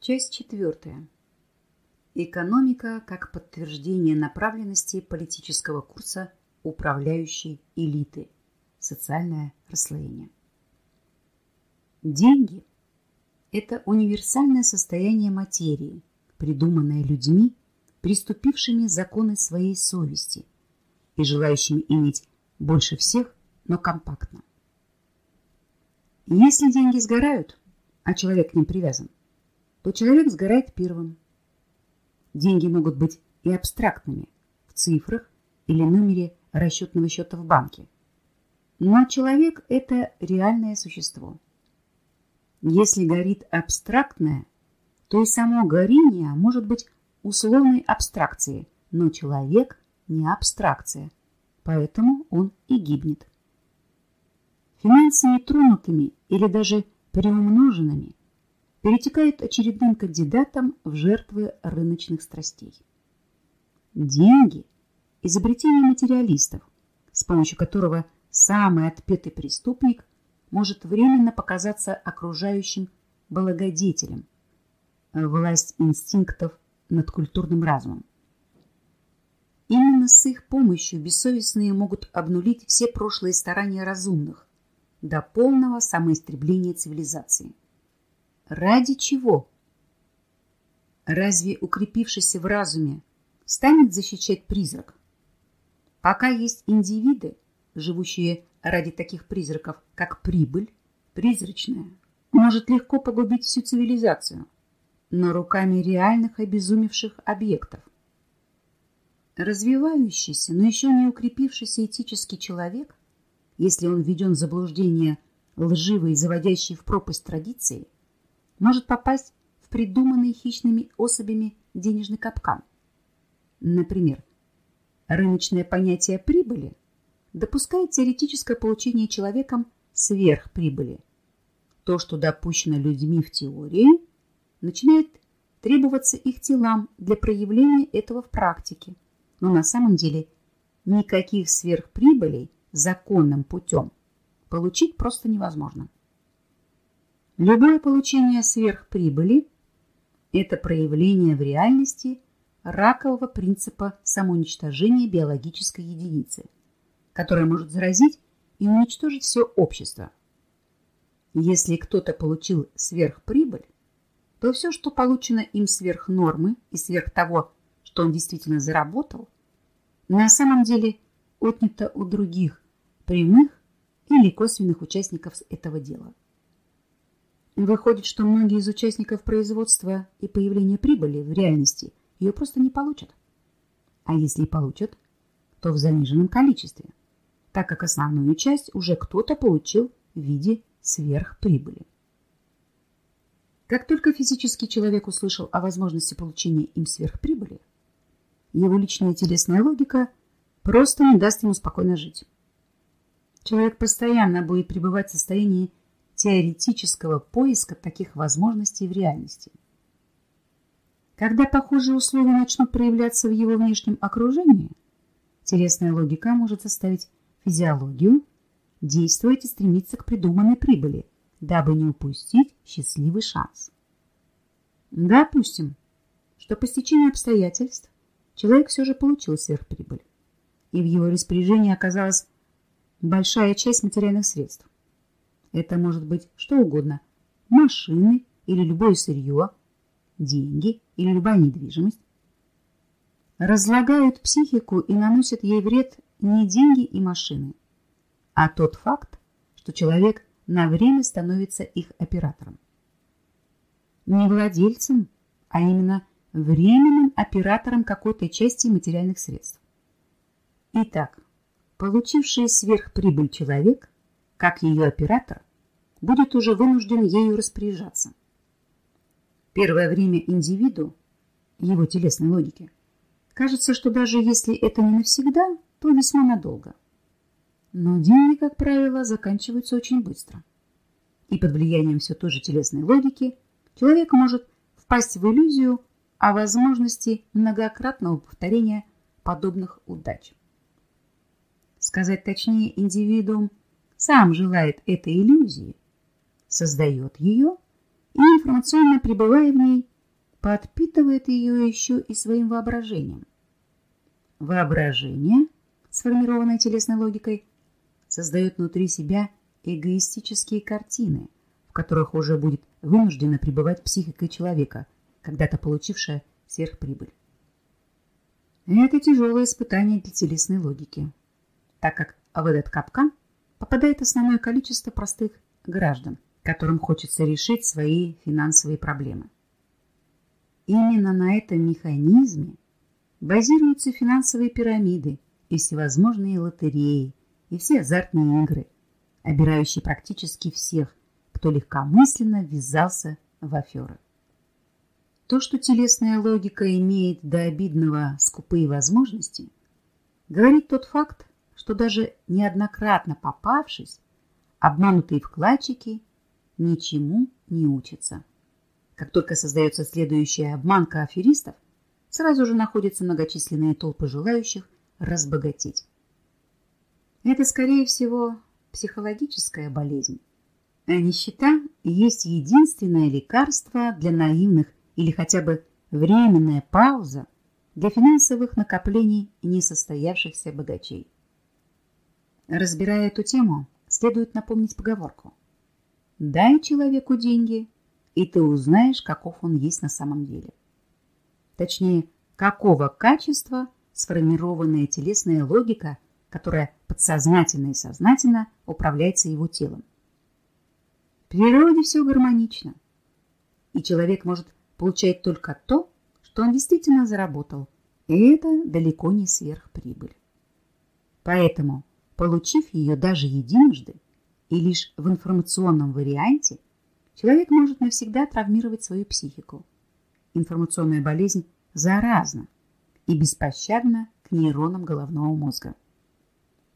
Часть четвертая. Экономика как подтверждение направленности политического курса управляющей элиты. Социальное расслоение. Деньги – это универсальное состояние материи, придуманное людьми, приступившими законы своей совести и желающими иметь больше всех, но компактно. Если деньги сгорают, а человек к ним привязан, то человек сгорает первым. Деньги могут быть и абстрактными, в цифрах или номере расчетного счета в банке. Но человек – это реальное существо. Если горит абстрактное, то и само горение может быть условной абстракцией, но человек не абстракция, поэтому он и гибнет. Финансами тронутыми или даже приумноженными перетекают очередным кандидатом в жертвы рыночных страстей. Деньги – изобретение материалистов, с помощью которого самый отпетый преступник может временно показаться окружающим благодетелем, власть инстинктов над культурным разумом. Именно с их помощью бессовестные могут обнулить все прошлые старания разумных до полного самоистребления цивилизации. Ради чего? Разве укрепившийся в разуме станет защищать призрак? Пока есть индивиды, живущие ради таких призраков, как прибыль, призрачная, может легко погубить всю цивилизацию, но руками реальных обезумевших объектов. Развивающийся, но еще не укрепившийся этический человек, если он введен в заблуждение лживой, заводящей в пропасть традиции, может попасть в придуманный хищными особями денежный капкан. Например, рыночное понятие прибыли допускает теоретическое получение человеком сверхприбыли. То, что допущено людьми в теории, начинает требоваться их телам для проявления этого в практике. Но на самом деле никаких сверхприбылей законным путем получить просто невозможно. Любое получение сверхприбыли – это проявление в реальности ракового принципа самоуничтожения биологической единицы, которая может заразить и уничтожить все общество. Если кто-то получил сверхприбыль, то все, что получено им сверх нормы и сверх того, что он действительно заработал, на самом деле отнято у других прямых или косвенных участников этого дела. Выходит, что многие из участников производства и появления прибыли в реальности ее просто не получат. А если получат, то в заниженном количестве, так как основную часть уже кто-то получил в виде сверхприбыли. Как только физический человек услышал о возможности получения им сверхприбыли, его личная телесная логика просто не даст ему спокойно жить. Человек постоянно будет пребывать в состоянии теоретического поиска таких возможностей в реальности. Когда похожие условия начнут проявляться в его внешнем окружении, телесная логика может заставить физиологию действовать и стремиться к придуманной прибыли, дабы не упустить счастливый шанс. Допустим, что по стечению обстоятельств человек все же получил сверхприбыль, и в его распоряжении оказалась большая часть материальных средств. Это может быть что угодно. Машины или любое сырье, деньги или любая недвижимость. Разлагают психику и наносят ей вред не деньги и машины, а тот факт, что человек на время становится их оператором. Не владельцем, а именно временным оператором какой-то части материальных средств. Итак, получивший сверхприбыль человек как ее оператор, будет уже вынужден ею распоряжаться. Первое время индивиду, его телесной логике, кажется, что даже если это не навсегда, то весьма надолго. Но деньги, как правило, заканчиваются очень быстро. И под влиянием все той же телесной логики человек может впасть в иллюзию о возможности многократного повторения подобных удач. Сказать точнее, индивидуум сам желает этой иллюзии, создает ее и информационно пребывая в ней, подпитывает ее еще и своим воображением. Воображение, сформированное телесной логикой, создает внутри себя эгоистические картины, в которых уже будет вынуждена пребывать психика человека, когда-то получившая сверхприбыль. Это тяжелое испытание для телесной логики, так как в этот капкан попадает основное количество простых граждан, которым хочется решить свои финансовые проблемы. Именно на этом механизме базируются финансовые пирамиды и всевозможные лотереи, и все азартные игры, обирающие практически всех, кто легкомысленно ввязался в аферы. То, что телесная логика имеет до обидного скупые возможности, говорит тот факт, что даже неоднократно попавшись, обманутые вкладчики ничему не учатся. Как только создается следующая обманка аферистов, сразу же находятся многочисленные толпы желающих разбогатеть. Это, скорее всего, психологическая болезнь. А нищета есть единственное лекарство для наивных или хотя бы временная пауза для финансовых накоплений несостоявшихся богачей. Разбирая эту тему, следует напомнить поговорку. Дай человеку деньги, и ты узнаешь, каков он есть на самом деле. Точнее, какого качества сформированная телесная логика, которая подсознательно и сознательно управляется его телом. В природе все гармонично, и человек может получать только то, что он действительно заработал, и это далеко не сверхприбыль. Поэтому, получив ее даже единожды и лишь в информационном варианте, человек может навсегда травмировать свою психику. Информационная болезнь заразна и беспощадна к нейронам головного мозга.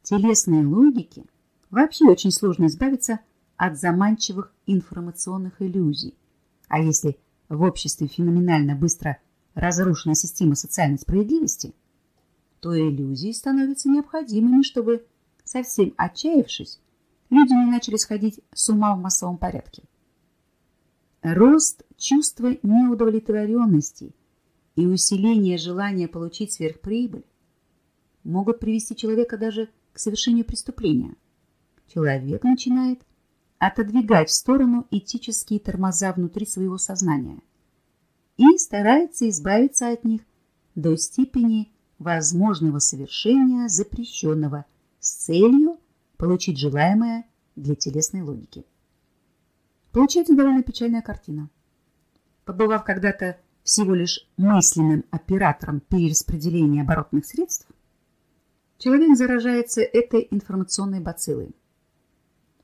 Телесной логике вообще очень сложно избавиться от заманчивых информационных иллюзий. А если в обществе феноменально быстро разрушена система социальной справедливости, то иллюзии становятся необходимыми, чтобы, совсем отчаявшись, люди не начали сходить с ума в массовом порядке. Рост чувства неудовлетворенности и усиление желания получить сверхприбыль могут привести человека даже к совершению преступления. Человек начинает отодвигать в сторону этические тормоза внутри своего сознания и старается избавиться от них до степени возможного совершения запрещенного с целью получить желаемое для телесной логики. Получается довольно печальная картина. Побывав когда-то всего лишь мысленным оператором перераспределения оборотных средств, человек заражается этой информационной бациллой.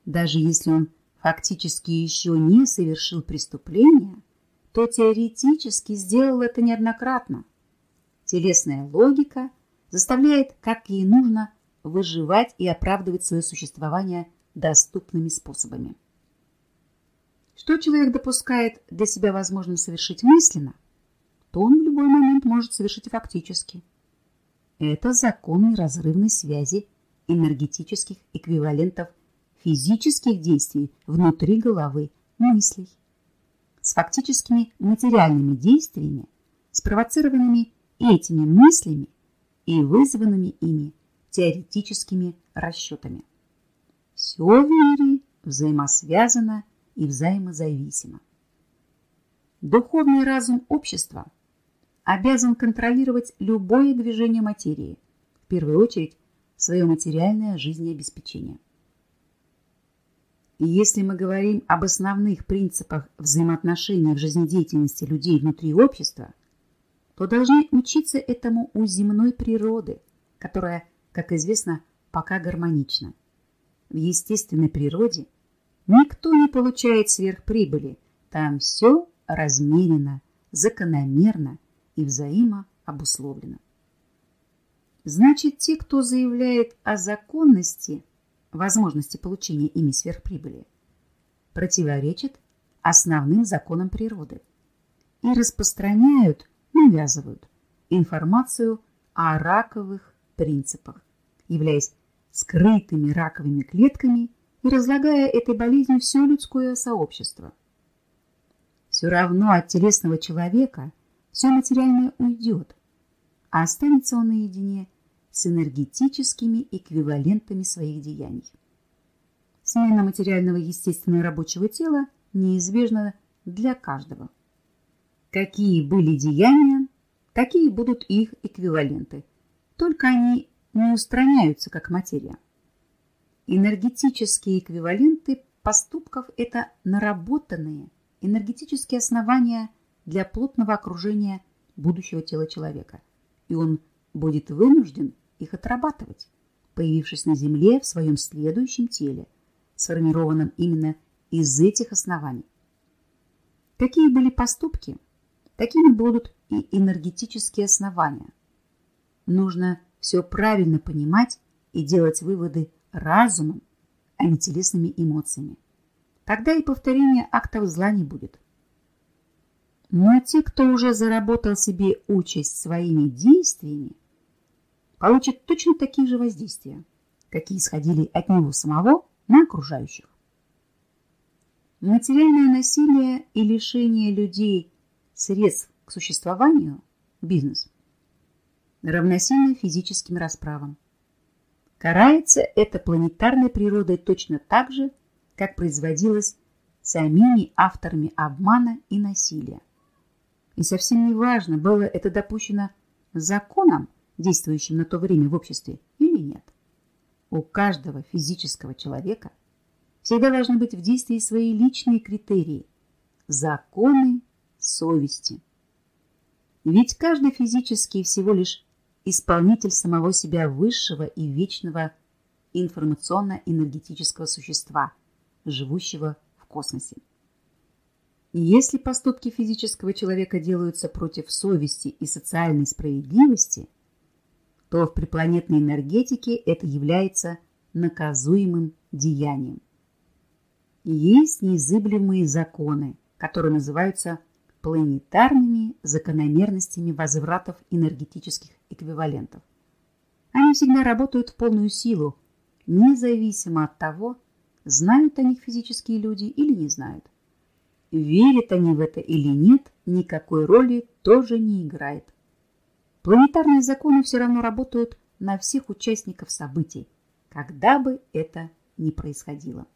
Даже если он фактически еще не совершил преступление, то теоретически сделал это неоднократно. Телесная логика заставляет, как ей нужно, выживать и оправдывать свое существование доступными способами. Что человек допускает для себя возможным совершить мысленно, то он в любой момент может совершить и фактически. Это закон разрывной связи энергетических эквивалентов физических действий внутри головы, мыслей. С фактическими материальными действиями, спровоцированными этими мыслями и вызванными ими теоретическими расчетами. Все в мире взаимосвязано и взаимозависимо. Духовный разум общества обязан контролировать любое движение материи, в первую очередь свое материальное жизнеобеспечение. И если мы говорим об основных принципах взаимоотношений в жизнедеятельности людей внутри общества, то должны учиться этому у земной природы, которая, как известно, пока гармонична. В естественной природе никто не получает сверхприбыли, там все размерено, закономерно и взаимообусловлено. Значит, те, кто заявляет о законности возможности получения ими сверхприбыли, противоречат основным законам природы и распространяют, навязывают информацию о раковых принципах, являясь скрытыми раковыми клетками и разлагая этой болезнью все людское сообщество. все равно от телесного человека все материальное уйдет, а останется он наедине с энергетическими эквивалентами своих деяний. Смена материального естественного рабочего тела неизбежна для каждого. Какие были деяния, такие будут их эквиваленты, только они не устраняются как материя. Энергетические эквиваленты поступков – это наработанные энергетические основания для плотного окружения будущего тела человека, и он будет вынужден их отрабатывать, появившись на Земле в своем следующем теле, сформированном именно из этих оснований. Какие были поступки, такими будут и энергетические основания. Нужно все правильно понимать и делать выводы разумом, а не телесными эмоциями. Тогда и повторения актов зла не будет. Но те, кто уже заработал себе участь своими действиями, получат точно такие же воздействия, какие исходили от него самого на окружающих. Материальное насилие и лишение людей средств к существованию – бизнес – равносильно физическим расправам. Карается это планетарной природой точно так же, как производилось самими авторами обмана и насилия. И совсем не важно, было это допущено законом, действующим на то время в обществе, или нет. У каждого физического человека всегда должны быть в действии свои личные критерии, законы совести. Ведь каждый физический всего лишь исполнитель самого себя высшего и вечного информационно-энергетического существа, живущего в космосе. Если поступки физического человека делаются против совести и социальной справедливости, то в припланетной энергетике это является наказуемым деянием. Есть неизыблемые законы, которые называются планетарными закономерностями возвратов энергетических эквивалентов. Они всегда работают в полную силу, независимо от того, знают о них физические люди или не знают. Верят они в это или нет, никакой роли тоже не играет. Планетарные законы все равно работают на всех участников событий, когда бы это ни происходило.